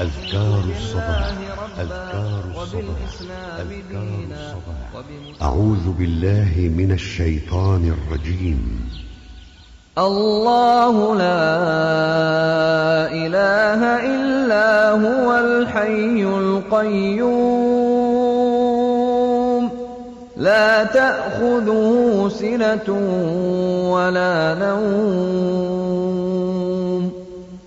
أذكار الصباح أذكار الصباح أعوذ بالله من الشيطان الرجيم. الله لا إله إلا هو الحي القيوم. لا تأخذه سنة ولا نوم.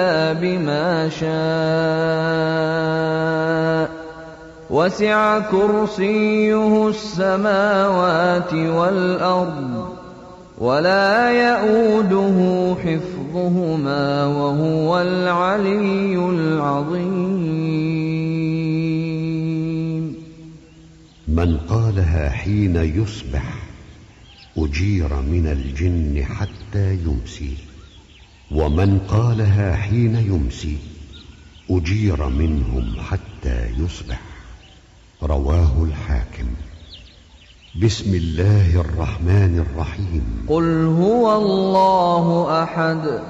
إلا بما شاء. وسع كرسيه السماوات والأرض ولا يئوده حفظهما وهو العلي العظيم. من قالها حين يصبح أجير من الجن حتى يمسي ومن قالها حين يمسي أجير منهم حتى يصبح. رواه الحاكم. بسم الله الرحمن الرحيم. قل هو الله أحد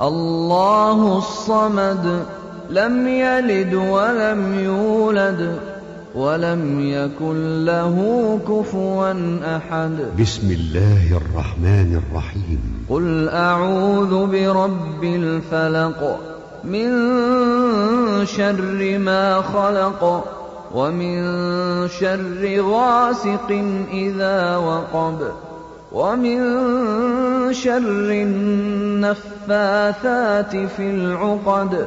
الله الصمد لم يلد ولم يولد. ولم يكن له كفوا أحد. بسم الله الرحمن الرحيم. قل أعوذ برب الفلق من شر ما خلق ومن شر غاسق إذا وقب ومن شر النفاثات في العقد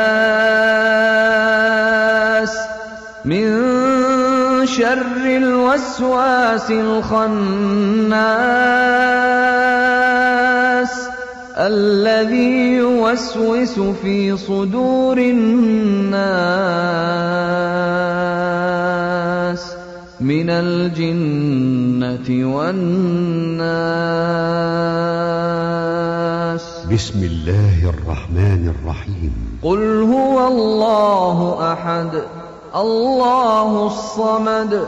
الوسواس الخناس الذي يوسوس في صدور الناس من الجنة والناس. بسم الله الرحمن الرحيم. قل هو الله أحد الله الصمد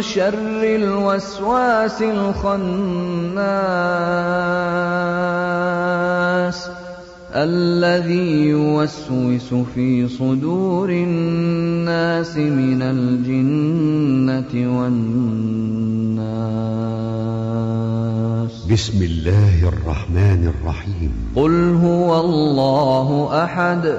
شر الوسواس الخناس الذي يوسوس في صدور الناس من الجنة والناس. بسم الله الرحمن الرحيم. قل هو الله أحد.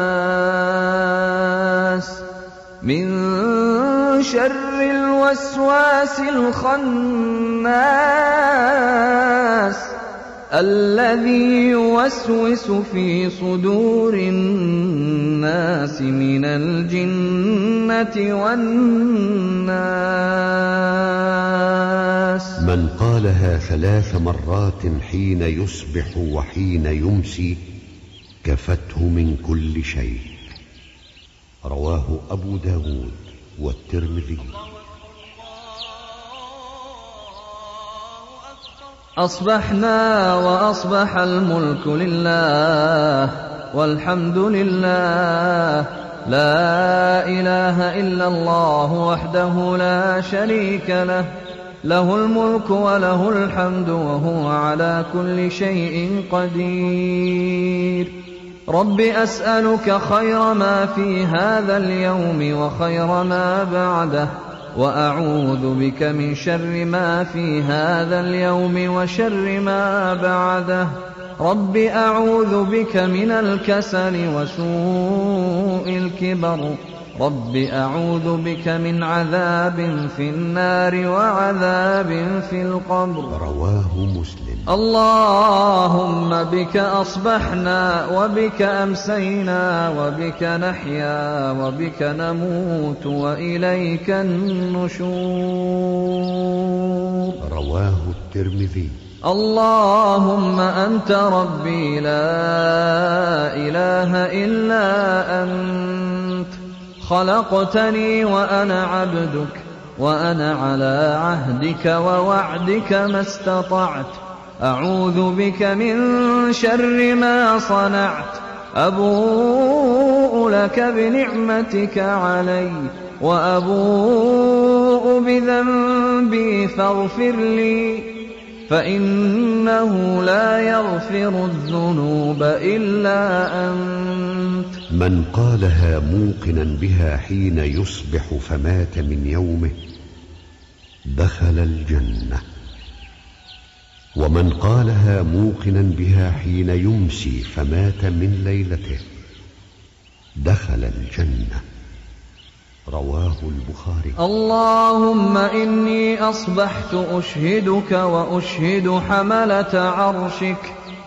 شر الوسواس الخناس الذي يوسوس في صدور الناس من الجنة والناس. من قالها ثلاث مرات حين يصبح وحين يمسي كفته من كل شيء. رواه أبو داود. والترمذي. أصبحنا وأصبح الملك لله والحمد لله. لا إله إلا الله وحده لا شريك له. له الملك وله الحمد وهو على كل شيء قدير. رب أسألك خير ما في هذا اليوم وخير ما بعده وأعوذ بك من شر ما في هذا اليوم وشر ما بعده رب أعوذ بك من الكسل وسوء الكبر رب أعوذ بك من عذاب في النار وعذاب في القبر رواه مسلم. اللهم بك أصبحنا وبك أمسينا وبك نحيا وبك نموت وإليك النشور رواه الترمذي. اللهم أنت ربي لا إله إلا أنت خلقتني وأنا عبدك وأنا على عهدك ووعدك ما استطعت. أعوذ بك من شر ما صنعت. أبوء لك بنعمتك علي وأبوء بذنبي فاغفر لي. فإنه لا يغفر الذنوب إلا أنت. من قالها موقنا بها حين يصبح فمات من يومه دخل الجنة. ومن قالها موقنا بها حين يمسي فمات من ليلته دخل الجنة. رواه البخاري. اللهم إني أصبحت أشهدك وأشهد حملة عرشك.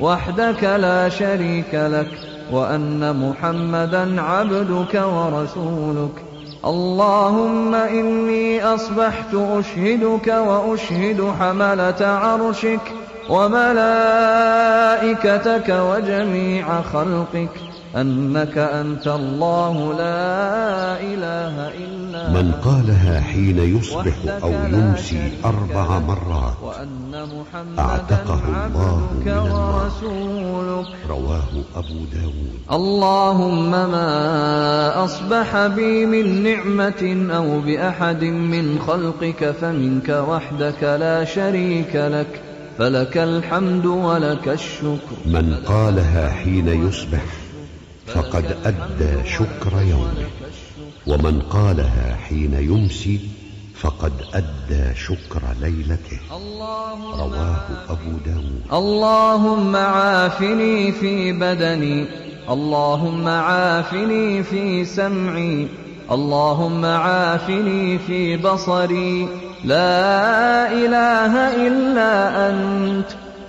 وحدك لا شريك لك وأن محمدا عبدك ورسولك. اللهم إني أصبحت أشهدك وأشهد حملة عرشك وملائكتك وجميع خلقك. أنك أنت الله لا إله إلا من قالها حين يصبح أو يمسي أربع مرات أعتقه الله من النار. ورسولك. رواه أبو داود. اللهم ما أصبح بي من نعمة أو بأحد من خلقك فمنك وحدك لا شريك لك. فلك الحمد ولك الشكر. من قالها حين يصبح فقد أدى شكر يومه. ومن قالها حين يمسي فقد أدى شكر ليلته. رواه أبو داود. اللهم عافني في بدني. اللهم عافني في سمعي. اللهم عافني في بصري. لا إله إلا أنت.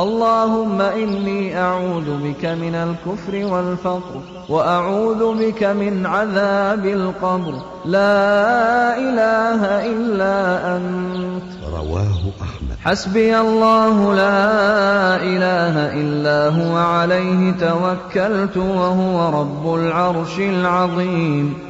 اللهم إني أعوذ بك من الكفر والفقر وأعوذ بك من عذاب القبر. لا إله إلا أنت. رواه أحمد. حسبي الله لا إله إلا هو عليه توكلت وهو رب العرش العظيم.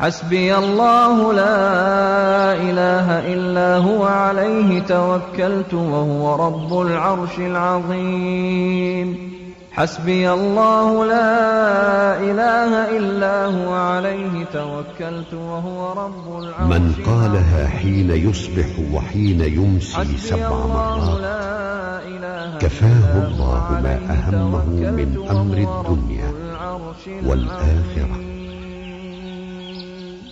حسبي الله لا إله إلا هو عليه توكلت وهو رب العرش العظيم. حسبي الله لا إله إلا هو عليه توكلت وهو رب العرش من قالها حين يصبح وحين يمسي سبع مرات كفاه الله ما أهمه من أمر الدنيا والآخرة.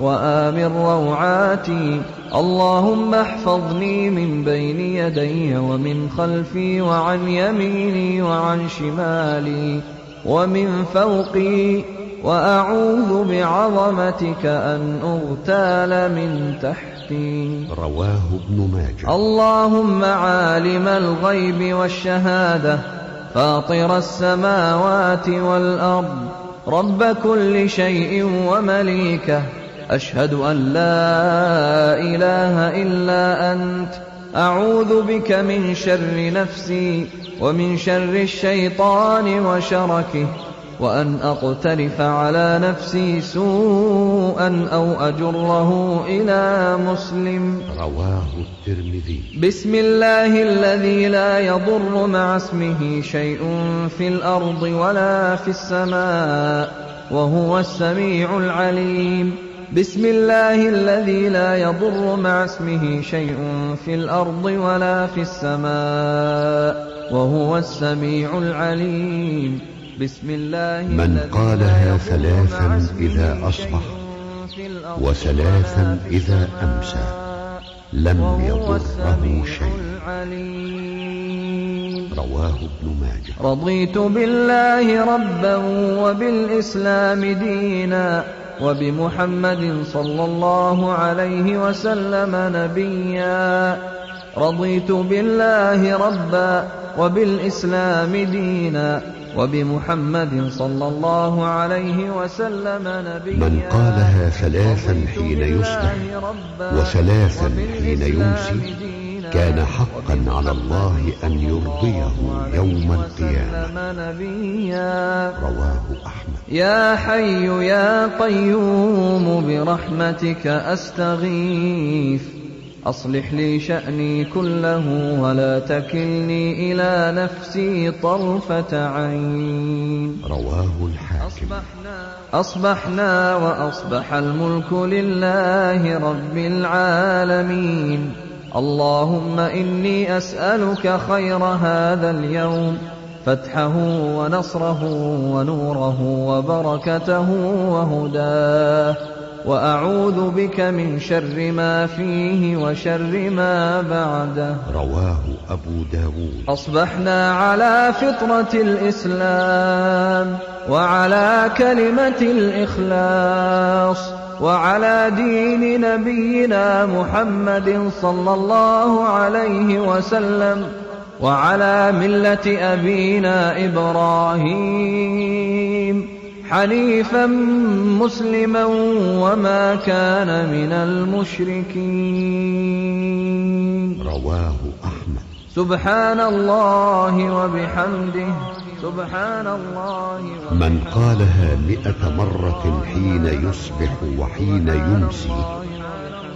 وآمن روعاتي. اللهم احفظني من بين يدي ومن خلفي وعن يميني وعن شمالي ومن فوقي. وأعوذ بعظمتك أن أغتال من تحتي. رواه ابن ماجه. اللهم عالم الغيب والشهادة. فاطر السماوات والأرض. رب كل شيء ومليكه. أشهد أن لا إله إلا أنت. أعوذ بك من شر نفسي ومن شر الشيطان وشركه وأن أقترف على نفسي سوءا أو أجره إلى مسلم. رواه الترمذي. بسم الله الذي لا يضر مع اسمه شيء في الأرض ولا في السماء وهو السميع العليم. بسم الله الذي لا يضر مع اسمه شيء في الأرض ولا في السماء وهو السميع العليم. بسم الله من قالها ثلاثا إذا أصبح وثلاثا إذا أمسى. لم يضره شيء. رواه ابن ماجه. رضيت بالله ربا وبالإسلام دينا. وبمحمد صلى الله عليه وسلم نبيا. رضيت بالله ربا وبالإسلام دينا وبمحمد صلى الله عليه وسلم نبيا. من قالها ثلاثا حين يصبح وثلاثا حين يمسي. كان حقا على الله أن يرضيه يوم القيامة. رواه أحمد. يا حي يا قيوم برحمتك أستغيث. أصلح لي شأني كله ولا تكلني إلى نفسي طرفة عين. رواه الحاكم. أصبحنا وأصبح الملك لله رب العالمين. اللهم إني أسألك خير هذا اليوم. فتحه ونصره ونوره وبركته وهداه. وأعوذ بك من شر ما فيه وشر ما بعده. رواه أبو داود. أصبحنا على فطرة الإسلام وعلى كلمة الإخلاص. وعلى دين نبينا محمد صلى الله عليه وسلم وعلى ملة أبينا إبراهيم. حنيفا مسلما وما كان من المشركين. رواه أحمد. سبحان الله وبحمده. سبحان الله من قالها مئة مرة حين يصبح وحين يمسي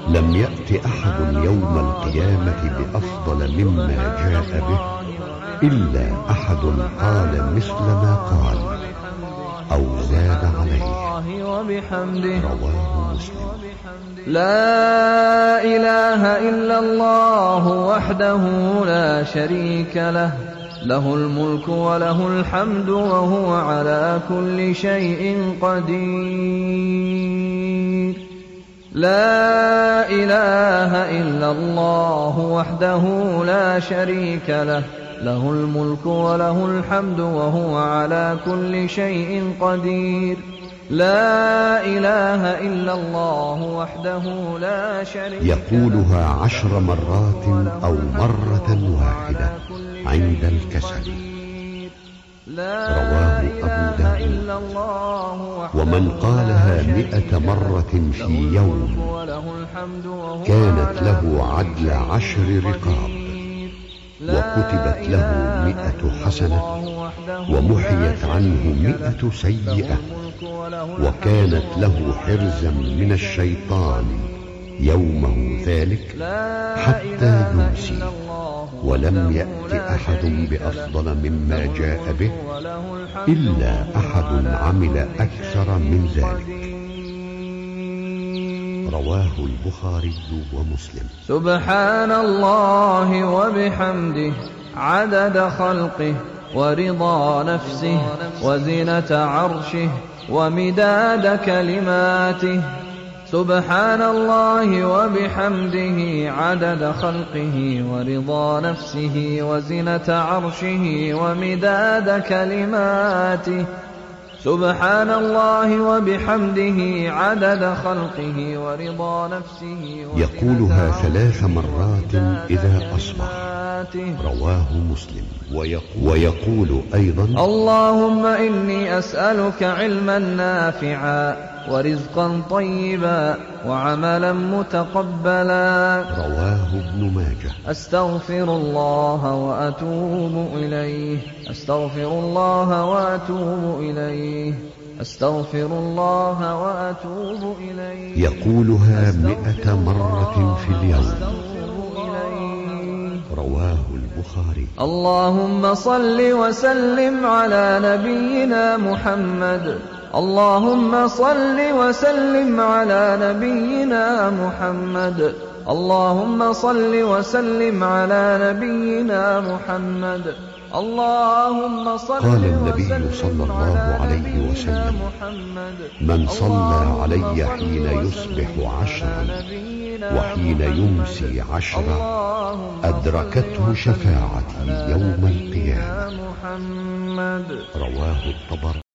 لم يأت أحد يوم القيامة بأفضل مما جاء به إلا أحد قال مثل ما قال أو زاد عليه. وبحمده رواه مسلم. لا إله إلا الله وحده لا شريك له. له الملك وله الحمد وهو على كل شيء قدير. لا إله إلا الله وحده لا شريك له. له الملك وله الحمد وهو على كل شيء قدير. لا إله إلا الله وحده لا شريك يقولها عشر مرات أو مرة واحدة. عند الكسل. رواه أبو داود. ومن قالها مئة مرة في يوم كانت له عدل عشر رقاب. وكتبت له مئة حسنة ومحيت عنه مئة سيئة وكانت له حرزا من الشيطان يومه ذلك حتى يمسي ولم يأت أحد بأفضل مما جاء به إلا أحد عمل أكثر من ذلك. رواه البخاري ومسلم. سبحان الله وبحمده عدد خلقه ورضا نفسه وزنة عرشه ومداد كلماته. سبحان الله وبحمده عدد خلقه ورضا نفسه وزنة عرشه ومداد كلماته. سبحان الله وبحمده عدد خلقه ورضا نفسه يقولها ثلاث مرات إذا أصبح. رواه مسلم. ويقول, ويقول أيضا اللهم إني أسألك علما نافعا. ورزقا طيبا وعملا متقبلا. رواه ابن ماجه. أستغفر الله وأتوب إليه. أستغفر الله وأتوب إليه. أستغفر الله وأتوب إليه. يقولها مئة مرة في اليوم. رواه البخاري. اللهم صل وسلم على نبينا محمد. اللهم صل وسلم على نبينا محمد. اللهم صل وسلم على نبينا محمد. اللهم صل قال النبي صلى الله عليه وسلم من صلى علي حين يصبح عشرا وحين. يمسي عشرا أدركته شفاعتي يوم القيامة. رواه الطبراني